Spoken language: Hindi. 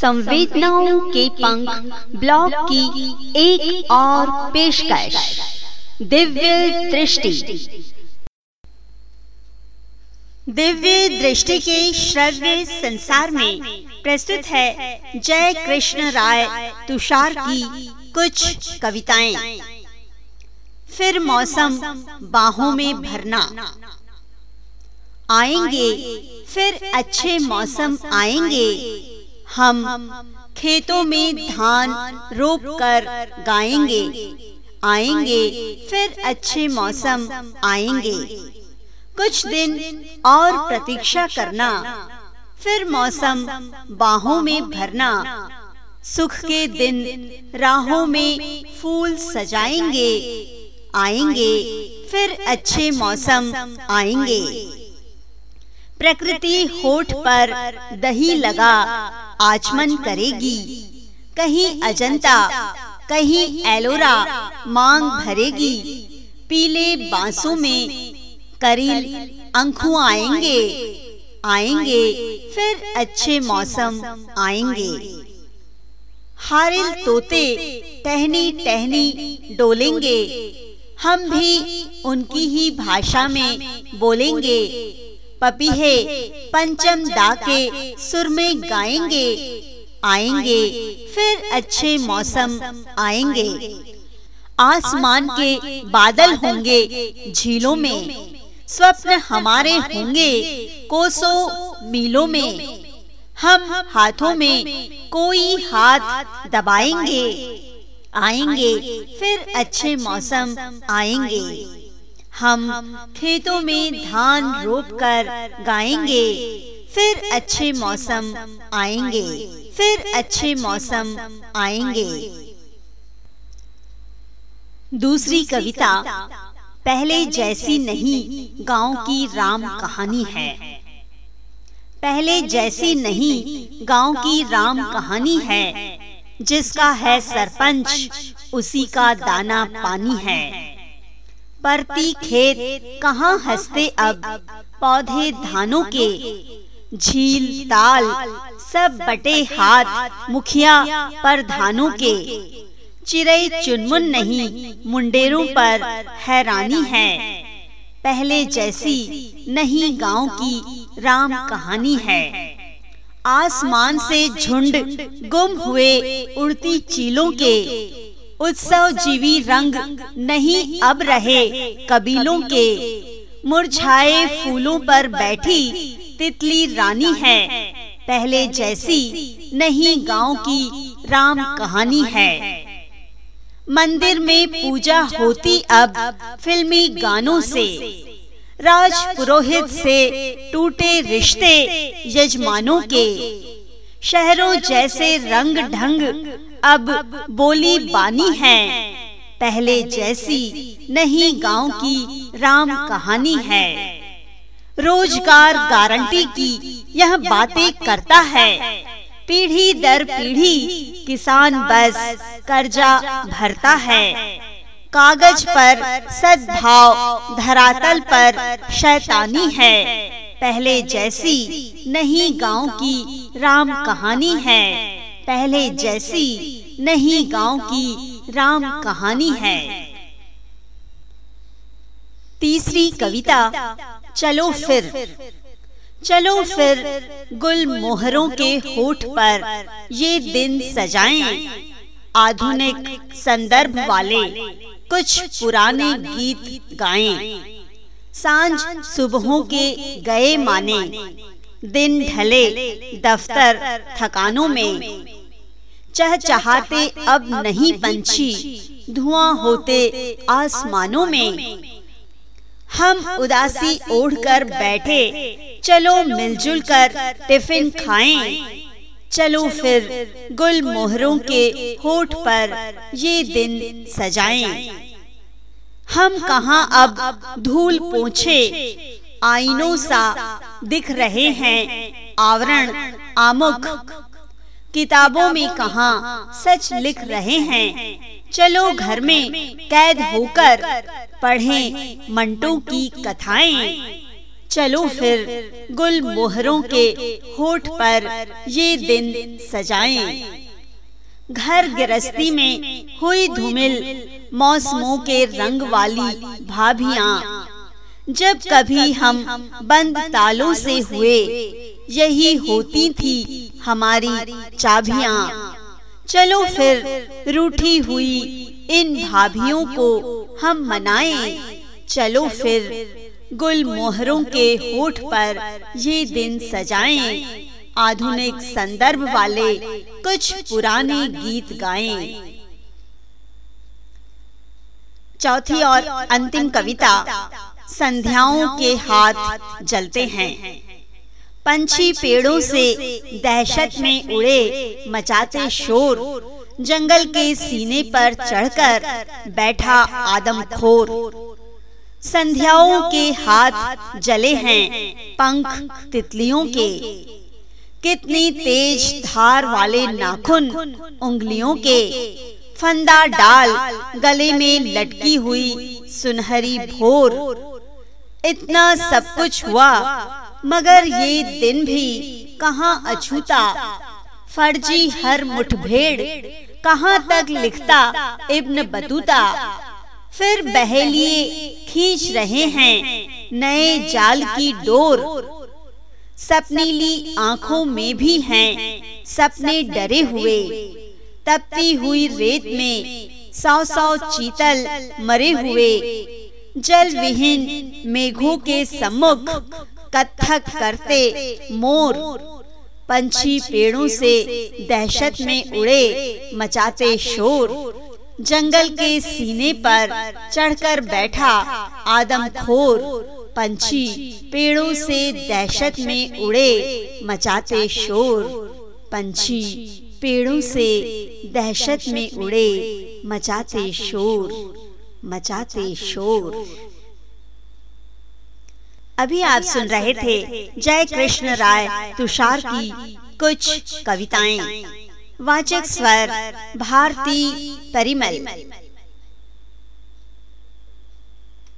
संवेदनाओं के पंख ब्लॉग की एक और पेशकश। दिव्य दृष्टि। दिव्य दृष्टि के श्रव्य संसार में प्रस्तुत है जय कृष्ण राय तुषार की कुछ कविताएँ। फिर मौसम बाहों में भरना। आएँगे, फिर अच्छे मौसम आएँगे। हम खेतों में धान रोप कर गाएँगे, आएँगे, फिर अच्छे मौसम आएँगे। कुछ दिन और प्रतीक्षा करना, फिर मौसम बाहों में भरना। सुख के दिन राहों में फूल सजाएँगे, आएँगे, फिर अच्छे मौसम आएँगे। प्रकृति होठ पर दही लगा आचमन करेगी। कहीं अजंता कहीं एलोरा मांग भरेगी। पीले बांसों में करील अंखु आएँगे। आएँगे। फिर अच्छे मौसम आएँगे। हारिल तोते टहनी टहनी डोलेंगे। हम भी उनकी ही भाषा में बोलेंगे। पपीहे पंचम दा के सुर में गाएँगे आएँगे फिर अच्छे मौसम आएँगे। आसमान के बादल होंगे झीलों में स्वप्न हमारे होंगे कोसों मीलों में। हम हाथों में कोई हाथ दबाएँगे आएँगे फिर अच्छे मौसम आएँगे। हम खेतों में धान रोप कर गाएँगे, फिर अच्छे मौसम आएँगे, फिर अच्छे मौसम आएँगे। दूसरी कविता, पहले जैसी नहीं, गाँव की राम कहानी है। पहले जैसी नहीं, गाँव की राम कहानी है। जिसका है सरपंच, उसी का दाना पानी है। परती खेत कहाँ हँसते अब? पौधे धानों के। झील, ताल, सब बटे हाथ, मुखिया पर धानों के। चिरई चुनमुन नहीं, मुंडेरों पर हैरानी है। पहले जैसी नहीं गाँव की राम कहानी है। आसमान से झुंड गुम हुए उड़ती चीलों के। उत्सव जीवी रंग नहीं अब रहे। कबीलों के मुरझाए फूलों पर बैठी तितली रानी है। पहले जैसी नहीं गाँव की राम कहानी है। मंदिर में पूजा होती अब फिल्मी गानों से। राज पुरोहित से टूटे रिश्ते यजमानों के। शहरों जैसे रंग ढंग अब बोली बानी है। पहले जैसी नहीं गाँव की राम कहानी है। रोज़गार गारंटी की यह बातें करता है। पीढ़ी दर पीढ़ी किसान बस कर्जा भरता है। कागज़ पर सद्भाव धरातल पर शैतानी है। पहले जैसी नहीं गाँव की राम कहानी है। पहले जैसी नहीं गाँव की राम कहानी है। तीसरी कविता चलो फिर। चलो फिर गुल मोहरों के होठ पर ये दिन सजाएँ। आधुनिक संदर्भ वाले कुछ पुराने गीत गाएँ। साँझ सुबहों के गए माने। दिन ढले दफ्तर थकानों में। चह चाहते अब नहीं पंछी। धुआँ होते आसमानों में। हम उदासी ओढ़कर बैठे। चलो मिलजुल कर टिफ़िन खाएँ। चलो फिर गुल मोहरों के होठ पर ये दिन सजाएँ। हम कहा अब धूल पोछे। आईनों सा दिख रहे हैं। आवरण आमुख किताबों में कहा सच लिख रहे हैं। चलो घर में कैद होकर पढ़ें मंटो की कथाएँ। चलो फिर गुल मोहरों के होठ पर ये दिन सजाएँ। घर गृहस्थी में हुई धूमिल मौसमों के रंग वाली भाभियाँ। जब कभी हम बंद तालों से हुए यही होती थी हमारी चाबियाँ। चलो फिर रूठी हुई इन भाभियों को हम मनाएँ। चलो फिर गुल मोहरों के होठ पर ये दिन सजाएँ। आधुनिक संदर्भ वाले कुछ पुराने गीत गाएँ। चौथी और अंतिम कविता। संध्याओं के हाथ जलते हैं। पंछी पेड़ों से दहशत में उड़े मचाते शोर। जंगल के सीने पर चढ़कर बैठा आदमखोर। संध्याओं के हाथ जले हैं पंख तितलियों के। कितनी तेज धार वाले नाखून उंगलियों के। फंदा डाल गले में लटकी हुई सुनहरी भोर। इतना सब कुछ हुआ। मगर ये दिन भी कहाँ अछूता। फर्जी हर मुठभेड़ कहाँ तक लिखता इब्न बतूता। फिर बहेलिए खींच रहे हैं नए जाल की डोर। सपनीली आँखों में भी हैं सपने डरे हुए। तपती हुई रेत में सौ सौ चीतल मरे हुए। जल विहीन मेघों के सम्मुख कथक करते। मोर। पंछी पेड़ों से दहशत में उड़े, मचाते शोर। जंगल के सीने पर चढ़कर बैठा आदम खोर। पंछी पेड़ों से दहशत में उड़े, मचाते शोर। पंछी पेड़ों से दहशत में उड़े, मचाते शोर। मचाते शोर। अभी आप सुन रहे थे जय कृष्ण राय तुषार की कुछ कविताएँ। वाचक स्वर भारती परिमल।